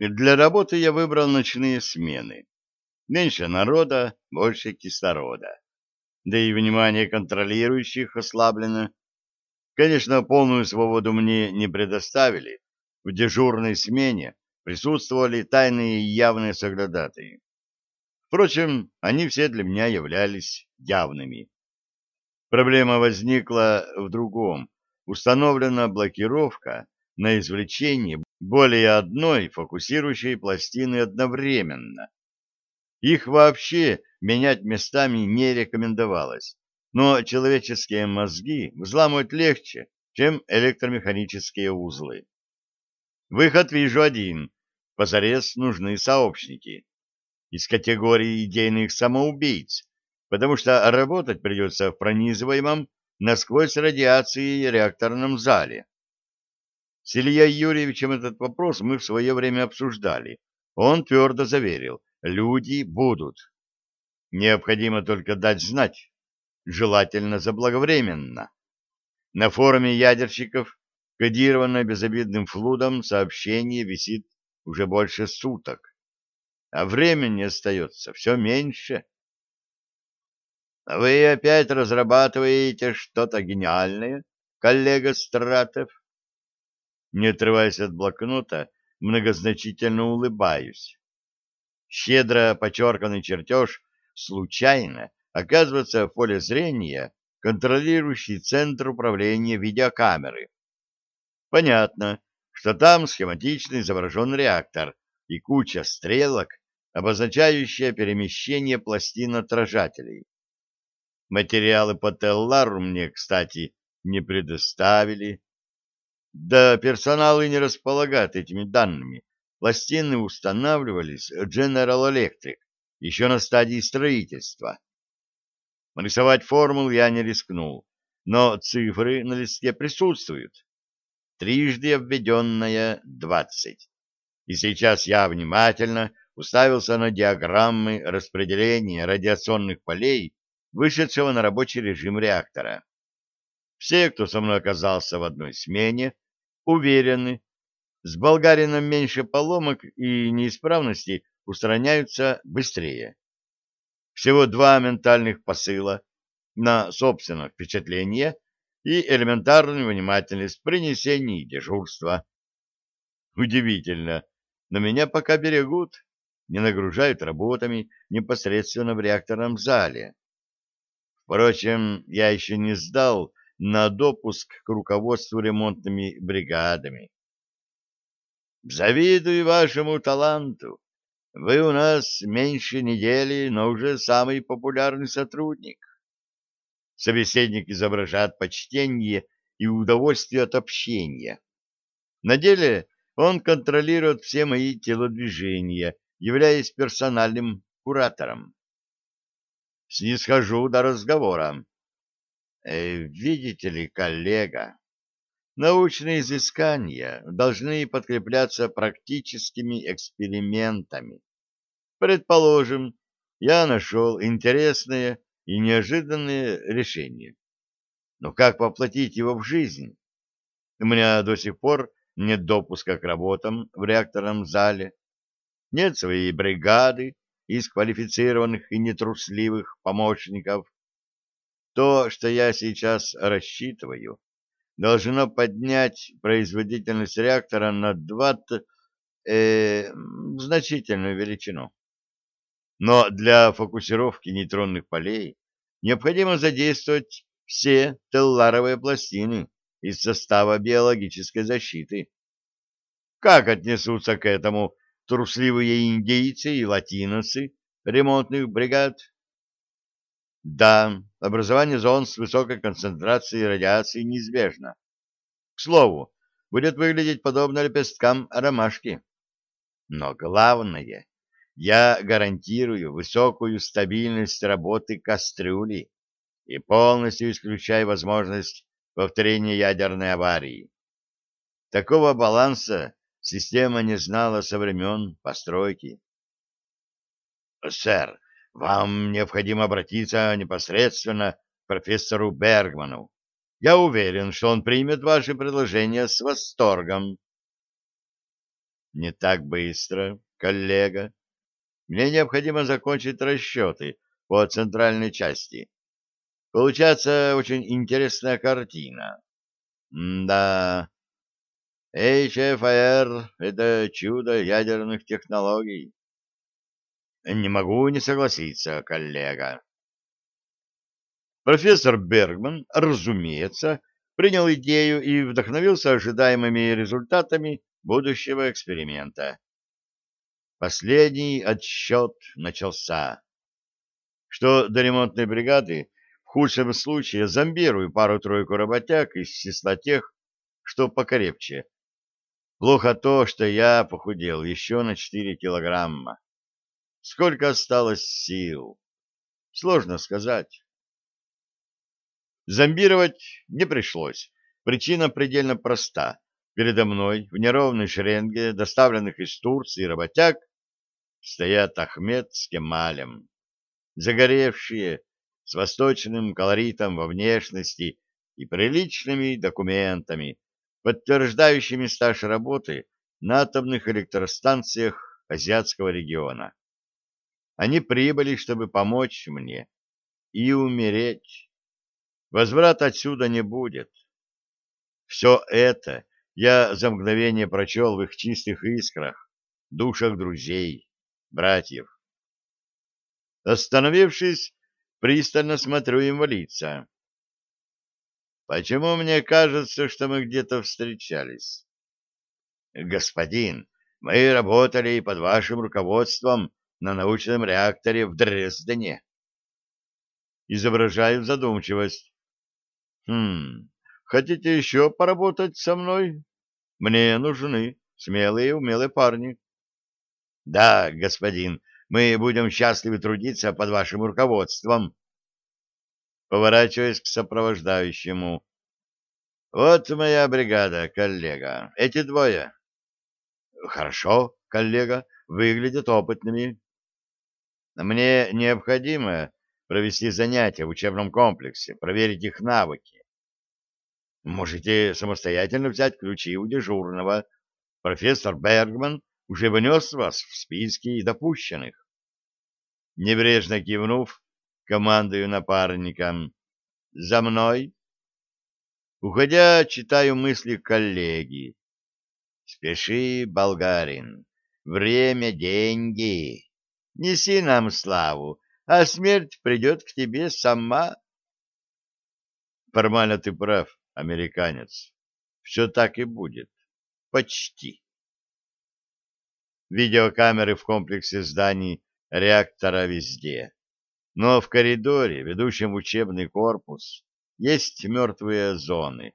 Для работы я выбрал ночные смены. Меньше народа, больше кислорода. Да и внимание контролирующих ослаблено. Конечно, полную свободу мне не предоставили. В дежурной смене присутствовали тайные и явные соглядатые. Впрочем, они все для меня являлись явными. Проблема возникла в другом. Установлена блокировка на извлечение более одной фокусирующей пластины одновременно. Их вообще менять местами не рекомендовалось, но человеческие мозги взламывать легче, чем электромеханические узлы. Выход вижу один. Позарез нужны сообщники. Из категории идейных самоубийц, потому что работать придется в пронизываемом насквозь радиации реакторном зале. С Ильей Юрьевичем этот вопрос мы в свое время обсуждали. Он твердо заверил, люди будут. Необходимо только дать знать, желательно заблаговременно. На форуме ядерщиков, кодированное безобидным флудом, сообщение висит уже больше суток, а времени остается все меньше. «Вы опять разрабатываете что-то гениальное, коллега Стратов?» Не отрываясь от блокнота, многозначительно улыбаюсь. Щедро подчерканный чертеж случайно оказывается в поле зрения контролирующий центр управления видеокамеры. Понятно, что там схематично изображен реактор и куча стрелок, обозначающая перемещение пластин отражателей. Материалы по Теллару мне, кстати, не предоставили. Да персонал и не располагает этими данными. Пластины устанавливались General Electric еще на стадии строительства. Рисовать формул я не рискнул, но цифры на листке присутствуют. Трижды обведенная двадцать. И сейчас я внимательно уставился на диаграммы распределения радиационных полей, вышедшего на рабочий режим реактора. Все, кто со мной оказался в одной смене, уверены, с болгарином меньше поломок и неисправностей устраняются быстрее. Всего два ментальных посыла на собственное впечатление и элементарную внимательность при несении дежурства. Удивительно, но меня пока берегут, не нагружают работами непосредственно в реакторном зале. Впрочем, я еще не сдал на допуск к руководству ремонтными бригадами. Завидую вашему таланту. Вы у нас меньше недели, но уже самый популярный сотрудник. Собеседник изображает почтение и удовольствие от общения. На деле он контролирует все мои телодвижения, являясь персональным куратором. Снисхожу до разговора. Э, видите ли, коллега, научные изыскания должны подкрепляться практическими экспериментами. Предположим, я нашел интересное и неожиданное решение. Но как воплотить его в жизнь? У меня до сих пор нет допуска к работам в реакторном зале, нет своей бригады из квалифицированных и нетрусливых помощников, то, что я сейчас рассчитываю, должно поднять производительность реактора на 20 э, значительную величину. Но для фокусировки нейтронных полей необходимо задействовать все телларовые пластины из состава биологической защиты. Как отнесутся к этому трусливые индейцы и латиносы ремонтных бригад? Да, образование зон с высокой концентрацией радиации неизбежно. К слову, будет выглядеть подобно лепесткам ромашки. Но главное, я гарантирую высокую стабильность работы кастрюли и полностью исключаю возможность повторения ядерной аварии. Такого баланса система не знала со времен постройки. «Сэр, вам необходимо обратиться непосредственно к профессору Бергману. Я уверен, что он примет ваши предложения с восторгом. Не так быстро, коллега. Мне необходимо закончить расчеты по центральной части. Получается очень интересная картина. Да, HFR — это чудо ядерных технологий. Не могу не согласиться, коллега. Профессор Бергман, разумеется, принял идею и вдохновился ожидаемыми результатами будущего эксперимента. Последний отсчет начался. Что до ремонтной бригады, в худшем случае зомбирую пару-тройку работяг из числа тех, что покрепче. Плохо то, что я похудел еще на 4 килограмма. Сколько осталось сил? Сложно сказать. Зомбировать не пришлось. Причина предельно проста. Передо мной в неровной шеренге доставленных из Турции работяг стоят Ахмед с Кемалем. Загоревшие, с восточным колоритом во внешности и приличными документами, подтверждающими стаж работы на атомных электростанциях азиатского региона. Они прибыли, чтобы помочь мне и умереть. Возврата отсюда не будет. Все это я за мгновение прочел в их чистых искрах, душах друзей, братьев. Остановившись, пристально смотрю им в лица. Почему мне кажется, что мы где-то встречались? Господин, мы работали под вашим руководством на научном реакторе в Дрездене. Изображаю задумчивость. Хм, хотите еще поработать со мной? Мне нужны смелые и умелые парни. Да, господин, мы будем счастливы трудиться под вашим руководством. Поворачиваясь к сопровождающему. Вот моя бригада, коллега. Эти двое. Хорошо, коллега, выглядят опытными. Мне необходимо провести занятия в учебном комплексе, проверить их навыки. Можете самостоятельно взять ключи у дежурного. Профессор Бергман уже внес вас в списки допущенных. Небрежно кивнув, командую напарникам. «За мной!» Уходя, читаю мысли коллеги. «Спеши, болгарин, время — деньги. Неси нам славу, а смерть придет к тебе сама». Формально ты прав, американец. Все так и будет. Почти. Видеокамеры в комплексе зданий реактора везде. Но в коридоре, ведущем в учебный корпус, есть мертвые зоны.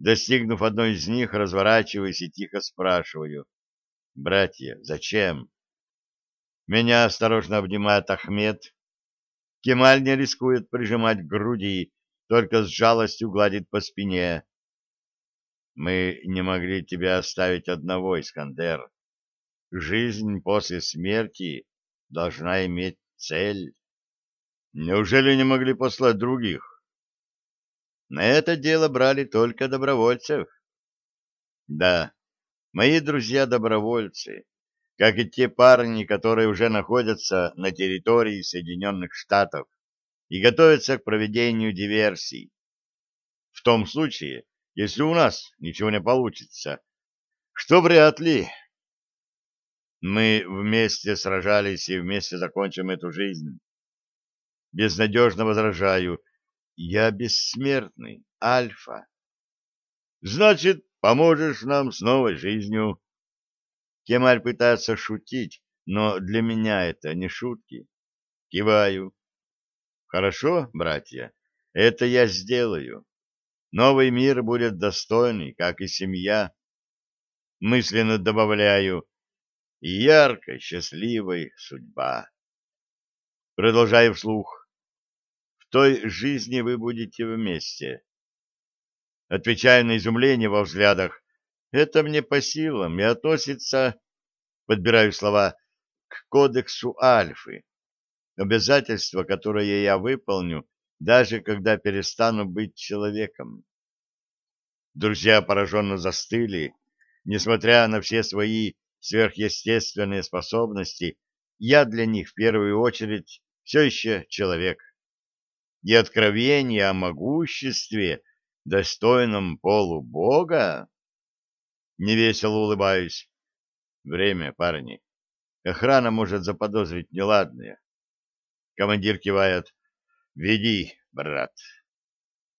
Достигнув одной из них, разворачиваюсь и тихо спрашиваю. «Братья, зачем?» Меня осторожно обнимает Ахмед. Кемаль не рискует прижимать к груди, только с жалостью гладит по спине. «Мы не могли тебя оставить одного, Искандер. Жизнь после смерти должна иметь цель. Неужели не могли послать других? На это дело брали только добровольцев. Да, мои друзья-добровольцы, как и те парни, которые уже находятся на территории Соединенных Штатов и готовятся к проведению диверсий. В том случае, если у нас ничего не получится, что вряд ли, мы вместе сражались и вместе закончим эту жизнь. Безнадежно возражаю. Я бессмертный, Альфа. Значит, поможешь нам с новой жизнью. Кемаль пытается шутить, но для меня это не шутки. Киваю. Хорошо, братья, это я сделаю. Новый мир будет достойный, как и семья. Мысленно добавляю, и яркой, счастливой судьба. Продолжаю вслух. В той жизни вы будете вместе. Отвечаю на изумление во взглядах. Это мне по силам и относится, подбираю слова, к кодексу Альфы. Обязательство, которое я выполню, даже когда перестану быть человеком. Друзья пораженно застыли, Несмотря на все свои сверхъестественные способности, я для них в первую очередь все еще человек. И откровение о могуществе, достойном полубога? Невесело улыбаюсь. Время, парни. Охрана может заподозрить неладное. Командир кивает. Веди, брат.